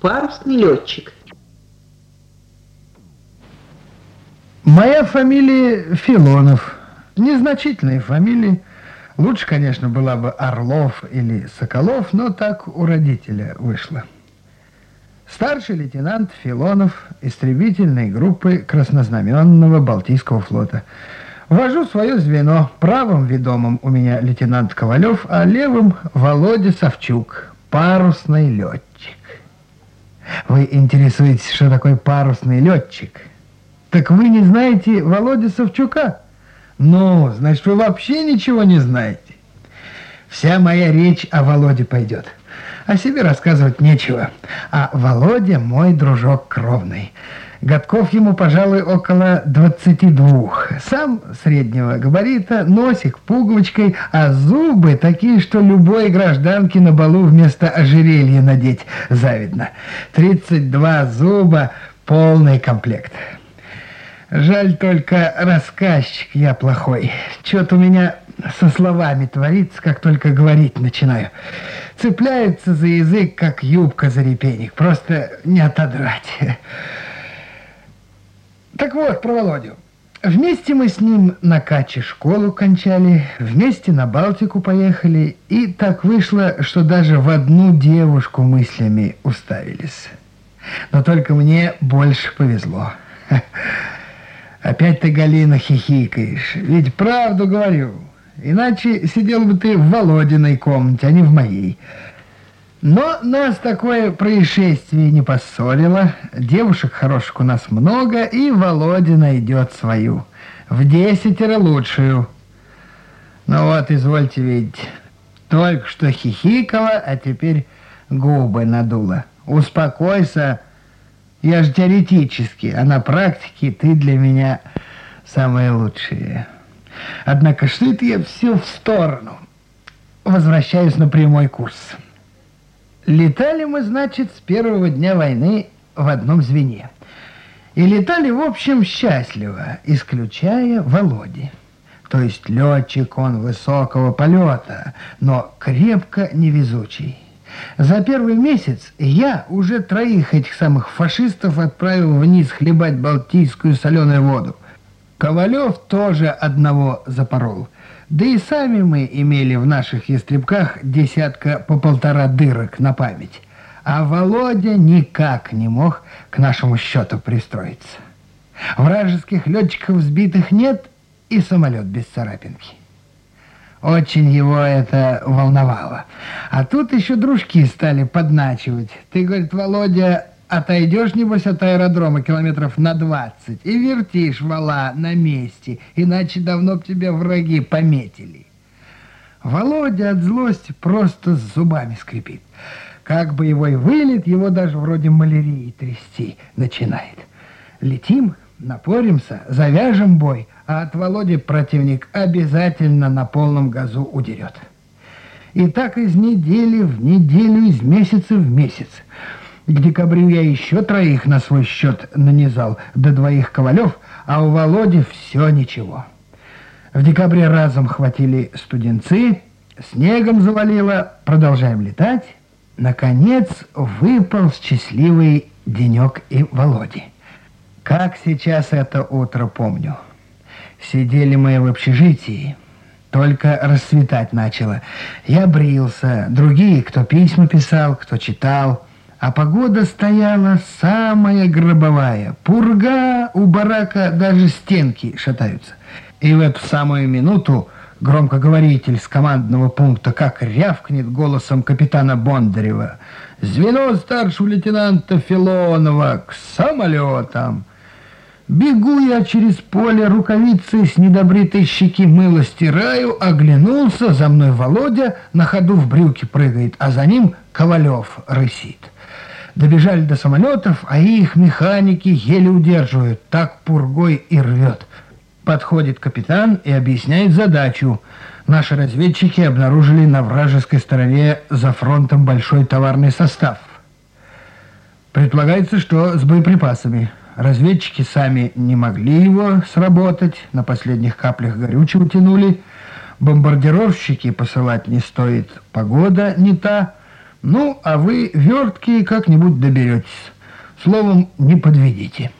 парусный летчик. Моя фамилия Филонов. Незначительная фамилия. Лучше, конечно, была бы Орлов или Соколов, но так у родителя вышло. Старший лейтенант Филонов истребительной группы краснознаменного Балтийского флота. Вожу свое звено. Правым ведомым у меня лейтенант Ковалев, а левым Володя Савчук, парусный летчик. Вы интересуетесь, что такое парусный летчик? Так вы не знаете Володя Савчука? Ну, значит, вы вообще ничего не знаете. Вся моя речь о Володе пойдет. О себе рассказывать нечего. А Володя мой дружок кровный. Годков ему, пожалуй, около 22. Сам среднего габарита, носик пуговочкой, а зубы такие, что любой гражданке на балу вместо ожерелья надеть завидно. 32 зуба, полный комплект. Жаль только рассказчик я плохой. Что-то у меня со словами творится, как только говорить начинаю. Цепляется за язык, как юбка за репейник. Просто не отодрать. Так вот, про Володю. Вместе мы с ним на Каче школу кончали, вместе на Балтику поехали, и так вышло, что даже в одну девушку мыслями уставились. Но только мне больше повезло. Опять ты, Галина, хихикаешь. Ведь правду говорю. Иначе сидел бы ты в Володиной комнате, а не в моей. Но нас такое происшествие не поссорило. Девушек хороших у нас много, и Володя найдет свою. В десятеро лучшую. Ну вот, извольте видеть. Только что хихикала, а теперь губы надула. Успокойся, я же теоретически, а на практике ты для меня самое лучшее. Однако что это я все в сторону? Возвращаюсь на прямой курс. Летали мы, значит, с первого дня войны в одном звене. И летали, в общем, счастливо, исключая Володи. То есть летчик он высокого полета, но крепко невезучий. За первый месяц я уже троих этих самых фашистов отправил вниз хлебать балтийскую соленую воду. Ковалев тоже одного запорол. Да и сами мы имели в наших ястребках десятка по полтора дырок на память. А Володя никак не мог к нашему счету пристроиться. Вражеских летчиков сбитых нет и самолет без царапинки. Очень его это волновало. А тут еще дружки стали подначивать. Ты, говорит, Володя, отойдешь, небось, от аэродрома километров на 20 и вертишь вала на месте, иначе давно б тебя враги пометили. Володя от злости просто с зубами скрипит. Как боевой вылет, его даже вроде малярии трясти начинает. Летим, напоримся, завяжем бой, а от Володи противник обязательно на полном газу удерет. И так из недели в неделю, из месяца в месяц. К декабрю я еще троих на свой счет нанизал, до двоих Ковалев, а у Володи все ничего. В декабре разом хватили студенцы, снегом завалило, продолжаем летать. Наконец выпал счастливый денек и Володи. Как сейчас это утро помню. Сидели мы в общежитии. Только расцветать начало. Я брился, другие, кто письма писал, кто читал. А погода стояла самая гробовая. Пурга у барака даже стенки шатаются. И в эту самую минуту громкоговоритель с командного пункта как рявкнет голосом капитана Бондарева. «Звено старшего лейтенанта Филонова к самолетам!» Бегу я через поле, рукавицы с недобритой щеки мыло стираю, оглянулся, за мной Володя на ходу в брюки прыгает, а за ним Ковалев рысит. Добежали до самолетов, а их механики еле удерживают, так пургой и рвет. Подходит капитан и объясняет задачу. Наши разведчики обнаружили на вражеской стороне за фронтом большой товарный состав. Предполагается, что с боеприпасами. Разведчики сами не могли его сработать, на последних каплях горючего тянули. Бомбардировщики посылать не стоит, погода не та. Ну, а вы верткие как-нибудь доберетесь. Словом, не подведите.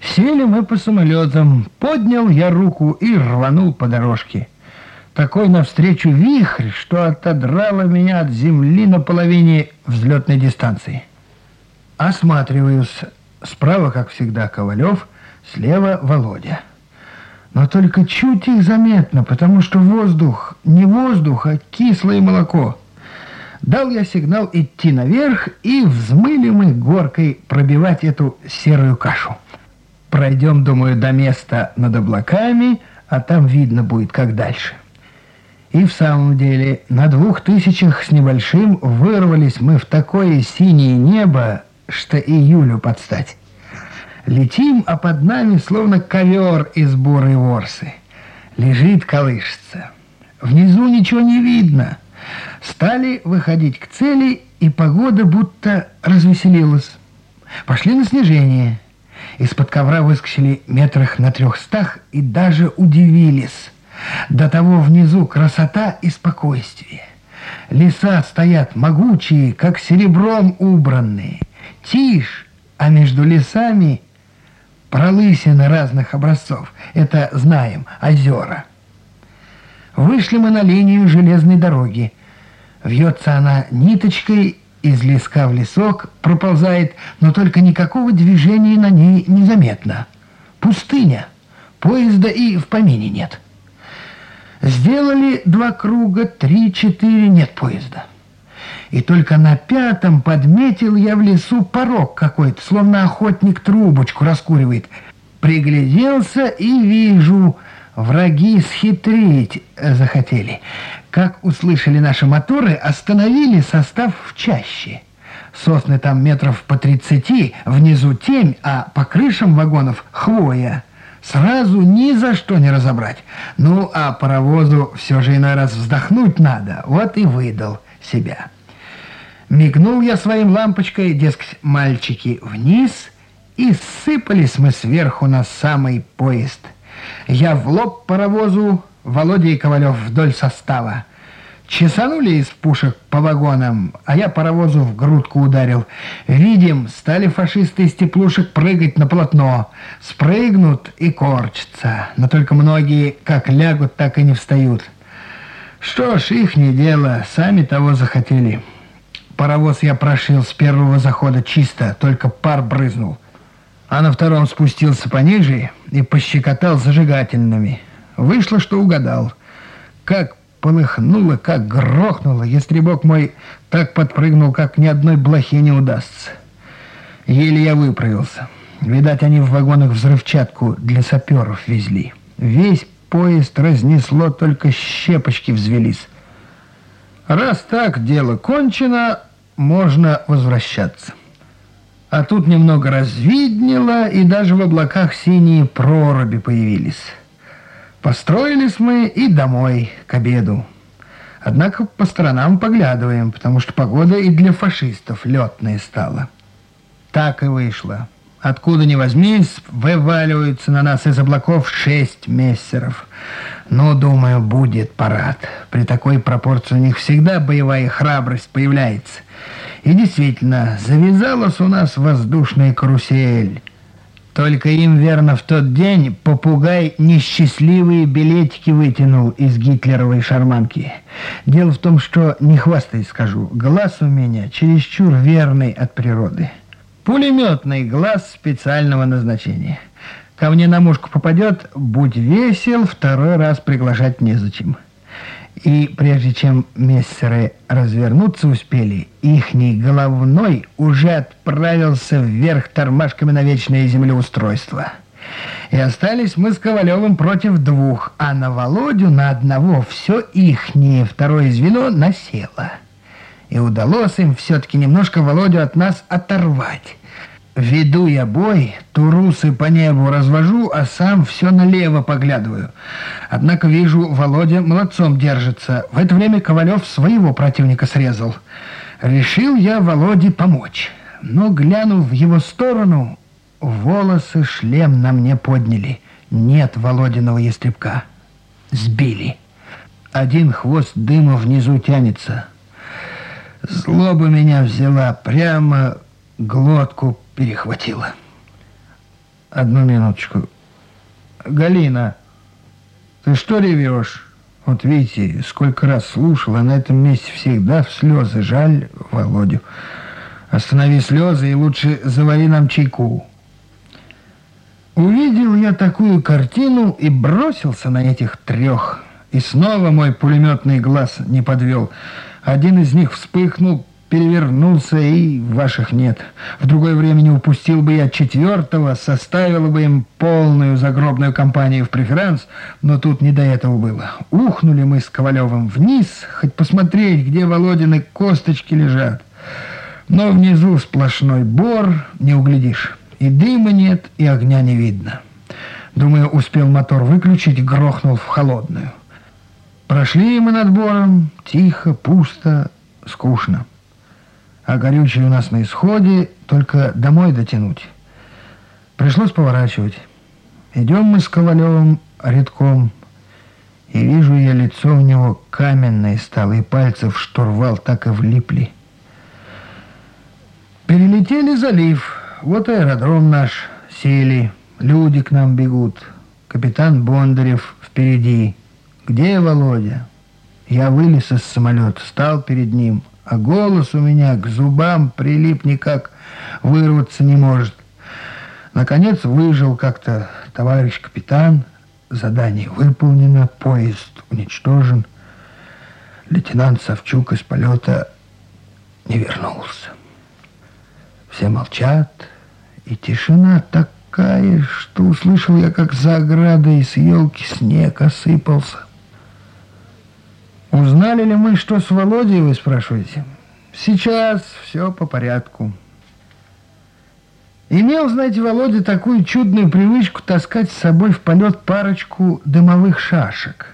Сели мы по самолетам. Поднял я руку и рванул по дорожке. Такой навстречу вихрь, что отодрало меня от земли на половине взлетной дистанции. Осматриваюсь. Справа, как всегда, Ковалев, слева Володя. Но только чуть их заметно, потому что воздух не воздух, а кислое молоко. Дал я сигнал идти наверх, и взмыли мы горкой пробивать эту серую кашу. Пройдем, думаю, до места над облаками, а там видно будет, как дальше. И в самом деле, на двух тысячах с небольшим вырвались мы в такое синее небо, что июлю подстать. Летим, а под нами словно ковер из бурой ворсы. Лежит, колышется. Внизу ничего не видно. Стали выходить к цели, и погода будто развеселилась. Пошли на снижение. Из-под ковра выскочили метрах на трехстах и даже удивились. До того внизу красота и спокойствие. Леса стоят могучие, как серебром убранные. Тишь, а между лесами пролысины разных образцов. Это знаем, озера. Вышли мы на линию железной дороги. Вьется она ниточкой из леска в лесок, проползает, но только никакого движения на ней незаметно. Пустыня. Поезда и в помине нет. Сделали два круга, три-четыре, нет поезда. И только на пятом подметил я в лесу порог какой-то, словно охотник трубочку раскуривает. Пригляделся и вижу, враги схитрить захотели. Как услышали наши моторы, остановили состав в чаще. Сосны там метров по тридцати, внизу темь, а по крышам вагонов хвоя. Сразу ни за что не разобрать. Ну, а паровозу все же иной раз вздохнуть надо. Вот и выдал себя. Мигнул я своим лампочкой, дескать, мальчики, вниз, и сыпались мы сверху на самый поезд. Я в лоб паровозу, Володя и Ковалев вдоль состава. Чесанули из пушек по вагонам, а я паровозу в грудку ударил. Видим, стали фашисты из теплушек прыгать на полотно. Спрыгнут и корчатся, но только многие как лягут, так и не встают. Что ж, их не дело, сами того захотели». Паровоз я прошил с первого захода чисто, только пар брызнул. А на втором спустился пониже и пощекотал зажигательными. Вышло, что угадал. Как полыхнуло, как грохнуло. Ястребок мой так подпрыгнул, как ни одной блохе не удастся. Еле я выправился. Видать, они в вагонах взрывчатку для саперов везли. Весь поезд разнесло, только щепочки взвелись. Раз так дело кончено, можно возвращаться. А тут немного развиднело, и даже в облаках синие проруби появились. Построились мы и домой, к обеду. Однако по сторонам поглядываем, потому что погода и для фашистов летная стала. Так и вышло. Откуда ни возьмись, вываливаются на нас из облаков шесть мессеров. Ну, думаю, будет парад. При такой пропорции у них всегда боевая храбрость появляется. И действительно, завязалась у нас воздушная карусель. Только им, верно, в тот день попугай несчастливые билетики вытянул из гитлеровой шарманки. Дело в том, что, не хвастаясь скажу, глаз у меня чересчур верный от природы. Пулеметный глаз специального назначения. Ко мне на мушку попадет, будь весел, второй раз приглашать незачем. И прежде чем мессеры развернуться успели, ихний головной уже отправился вверх тормашками на вечное землеустройство. И остались мы с Ковалевым против двух, а на Володю на одного все ихнее второе звено насело. И удалось им все-таки немножко Володю от нас оторвать. Веду я бой, турусы по небу развожу, а сам все налево поглядываю. Однако вижу, Володя молодцом держится. В это время Ковалев своего противника срезал. Решил я Володе помочь. Но, глянув в его сторону, волосы шлем на мне подняли. Нет Володиного ястребка. Сбили. Один хвост дыма внизу тянется. Злоба меня взяла, прямо глотку перехватила. Одну минуточку. Галина, ты что ревешь? Вот видите, сколько раз слушала, на этом месте всегда в слезы. Жаль Володю. Останови слезы и лучше завари нам чайку. Увидел я такую картину и бросился на этих трех. И снова мой пулеметный глаз не подвел. Один из них вспыхнул, перевернулся, и ваших нет. В другое время не упустил бы я четвертого, составил бы им полную загробную кампанию в преферанс, но тут не до этого было. Ухнули мы с Ковалевым вниз, хоть посмотреть, где Володины косточки лежат. Но внизу сплошной бор, не углядишь. И дыма нет, и огня не видно. Думаю, успел мотор выключить, грохнул в холодную. Прошли мы над бором, тихо, пусто, скучно а горючее у нас на исходе, только домой дотянуть. Пришлось поворачивать. Идем мы с Ковалевым редком, и вижу я лицо у него каменное стало, и пальцы в штурвал так и влипли. Перелетели залив, вот аэродром наш, сели, люди к нам бегут, капитан Бондарев впереди. Где Володя? Я вылез из самолета, стал перед ним – а голос у меня к зубам прилип никак, вырваться не может. Наконец выжил как-то товарищ капитан, задание выполнено, поезд уничтожен. Лейтенант Савчук из полета не вернулся. Все молчат, и тишина такая, что услышал я, как за оградой с елки снег осыпался. Узнали ли мы, что с Володей, вы спрашиваете? Сейчас все по порядку. Имел, знаете, Володя такую чудную привычку таскать с собой в полет парочку дымовых шашек.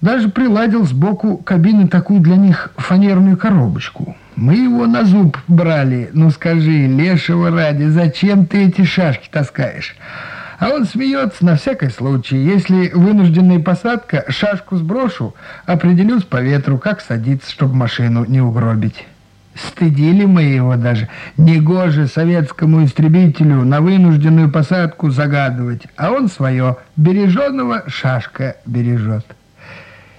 Даже приладил сбоку кабины такую для них фанерную коробочку. Мы его на зуб брали. Ну скажи, лешего ради, зачем ты эти шашки таскаешь? А он смеется на всякий случай. Если вынужденная посадка, шашку сброшу, определюсь по ветру, как садиться, чтобы машину не угробить. Стыдили мы его даже. Негоже советскому истребителю на вынужденную посадку загадывать. А он свое береженного шашка бережет.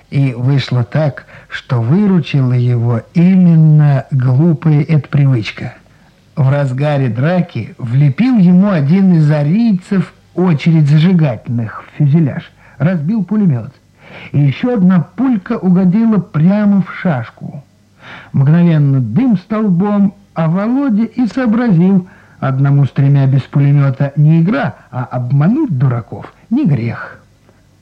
И вышло так, что выручила его именно глупая эта привычка. В разгаре драки влепил ему один из арийцев очередь зажигательных в фюзеляж, разбил пулемет. И еще одна пулька угодила прямо в шашку. Мгновенно дым столбом, а Володя и сообразил, одному с тремя без пулемета не игра, а обмануть дураков не грех.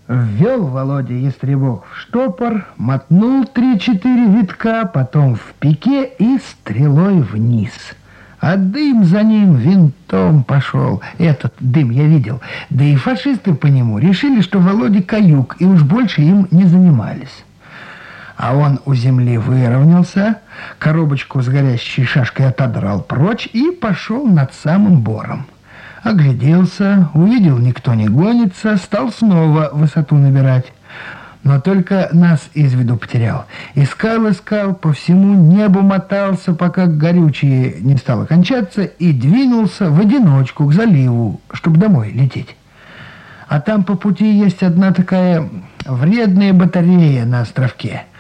Ввел Володя Ястребок в штопор, мотнул три-четыре витка, потом в пике и стрелой вниз — а дым за ним винтом пошел. Этот дым я видел. Да и фашисты по нему решили, что Володя каюк, и уж больше им не занимались. А он у земли выровнялся, коробочку с горящей шашкой отодрал прочь и пошел над самым бором. Огляделся, увидел, никто не гонится, стал снова высоту набирать но только нас из виду потерял. Искал, искал, по всему небу мотался, пока горючее не стало кончаться, и двинулся в одиночку к заливу, чтобы домой лететь. А там по пути есть одна такая вредная батарея на островке –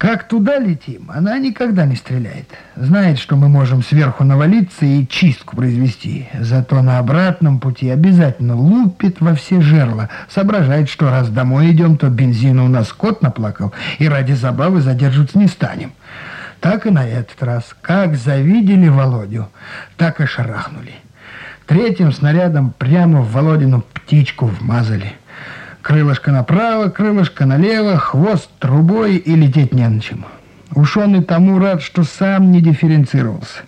как туда летим, она никогда не стреляет. Знает, что мы можем сверху навалиться и чистку произвести. Зато на обратном пути обязательно лупит во все жерла. Соображает, что раз домой идем, то бензина у нас кот наплакал, и ради забавы задерживаться не станем. Так и на этот раз. Как завидели Володю, так и шарахнули. Третьим снарядом прямо в Володину птичку вмазали. Крылышко направо, крылышко налево, хвост трубой и лететь не на чем. Уж он и тому рад, что сам не дифференцировался.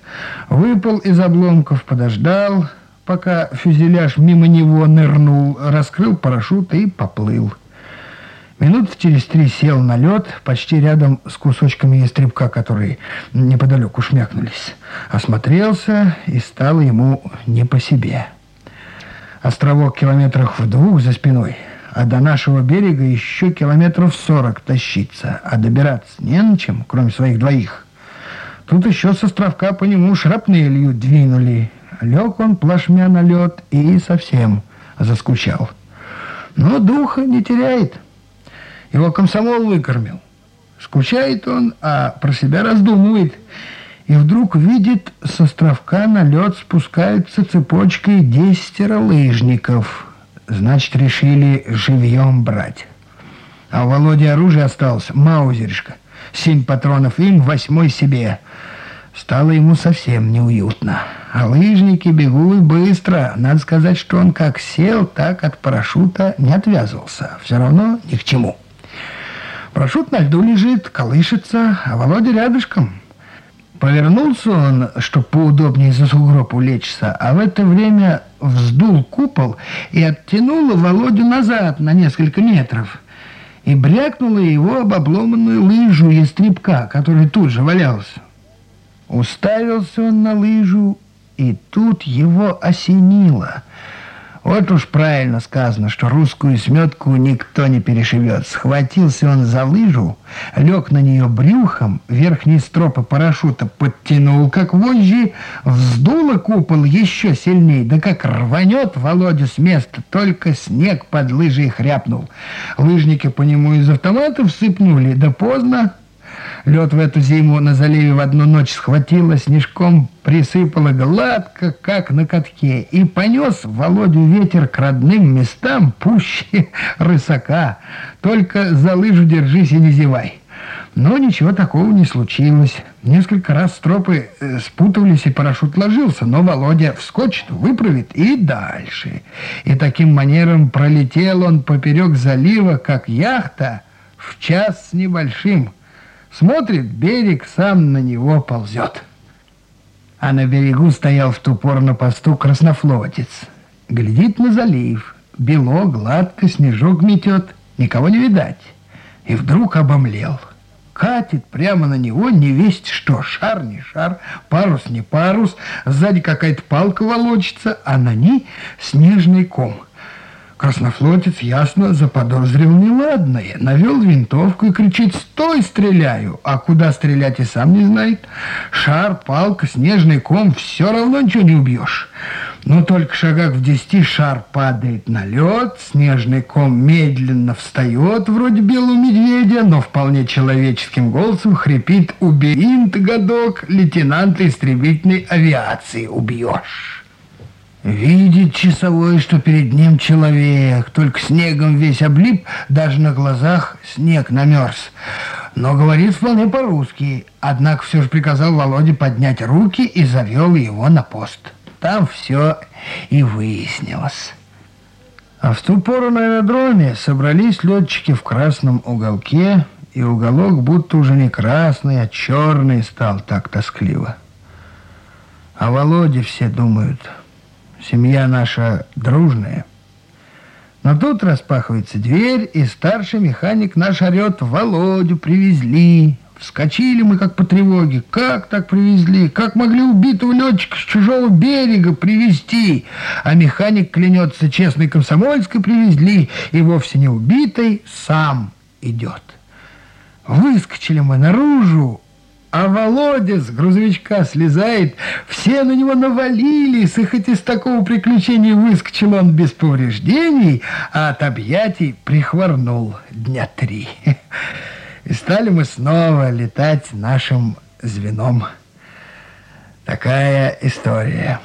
Выпал из обломков, подождал, пока фюзеляж мимо него нырнул, раскрыл парашют и поплыл. Минут через три сел на лед, почти рядом с кусочками ястребка, которые неподалеку шмякнулись. Осмотрелся, и стало ему не по себе. Островок километрах в двух за спиной – а до нашего берега еще километров сорок тащиться, а добираться не на чем, кроме своих двоих. Тут еще с островка по нему шрапнелью двинули. Лег он плашмя на лед и совсем заскучал. Но духа не теряет. Его комсомол выкормил. Скучает он, а про себя раздумывает. И вдруг видит, с островка на лед спускаются цепочкой десятеро лыжников. Значит, решили живьем брать. А у Володи оружие осталось, маузеришка. Семь патронов им, восьмой себе. Стало ему совсем неуютно. А лыжники бегут быстро. Надо сказать, что он как сел, так от парашюта не отвязывался. Все равно ни к чему. Парашют на льду лежит, колышется, а Володя рядышком. Повернулся он, чтобы поудобнее за сугроб улечься, а в это время вздул купол и оттянул Володю назад на несколько метров и брякнула его об обломанную лыжу ястребка, который тут же валялся. Уставился он на лыжу, и тут его осенило. Вот уж правильно сказано, что русскую сметку никто не перешивет. Схватился он за лыжу, лег на нее брюхом, верхние стропы парашюта подтянул, как вожжи, вздуло купол еще сильнее, да как рванет Володя с места, только снег под лыжей хряпнул. Лыжники по нему из автоматов сыпнули, да поздно, Лед в эту зиму на заливе в одну ночь схватило, снежком присыпало гладко, как на катке, и понес Володю ветер к родным местам пуще рысака. Только за лыжу держись и не зевай. Но ничего такого не случилось. Несколько раз стропы э, спутывались, и парашют ложился, но Володя вскочит, выправит и дальше. И таким манером пролетел он поперек залива, как яхта, в час с небольшим – Смотрит, берег сам на него ползет. А на берегу стоял в ту пору на посту краснофлотец. Глядит на залив. Бело, гладко, снежок метет. Никого не видать. И вдруг обомлел. Катит прямо на него не весть что. Шар не шар, парус не парус. Сзади какая-то палка волочится, а на ней снежный ком – Краснофлотец ясно заподозрил неладное, навел винтовку и кричит «Стой, стреляю!» А куда стрелять и сам не знает. Шар, палка, снежный ком – все равно ничего не убьешь. Но только шагах в десяти шар падает на лед, снежный ком медленно встает, вроде белого медведя, но вполне человеческим голосом хрипит «Убери, годок, лейтенанта истребительной авиации убьешь». Видит часовой, что перед ним человек, только снегом весь облип, даже на глазах снег намерз. Но говорит вполне по-русски, однако все же приказал Володе поднять руки и завел его на пост. Там все и выяснилось. А в ту пору на аэродроме собрались летчики в красном уголке, и уголок будто уже не красный, а черный стал так тоскливо. А Володе все думают – семья наша дружная. Но тут распахивается дверь, и старший механик наш орет, Володю привезли. Вскочили мы как по тревоге. Как так привезли? Как могли убитого летчика с чужого берега привезти? А механик клянется, честной комсомольской привезли, и вовсе не убитой сам идет. Выскочили мы наружу, а Володя с грузовичка слезает, все на него навалились, и хоть из такого приключения выскочил он без повреждений, а от объятий прихворнул дня три. И стали мы снова летать нашим звеном. Такая история.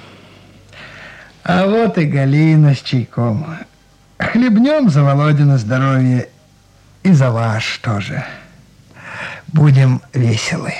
А вот и Галина с чайком. Хлебнем за Володина здоровье и за ваш тоже. Будем веселы.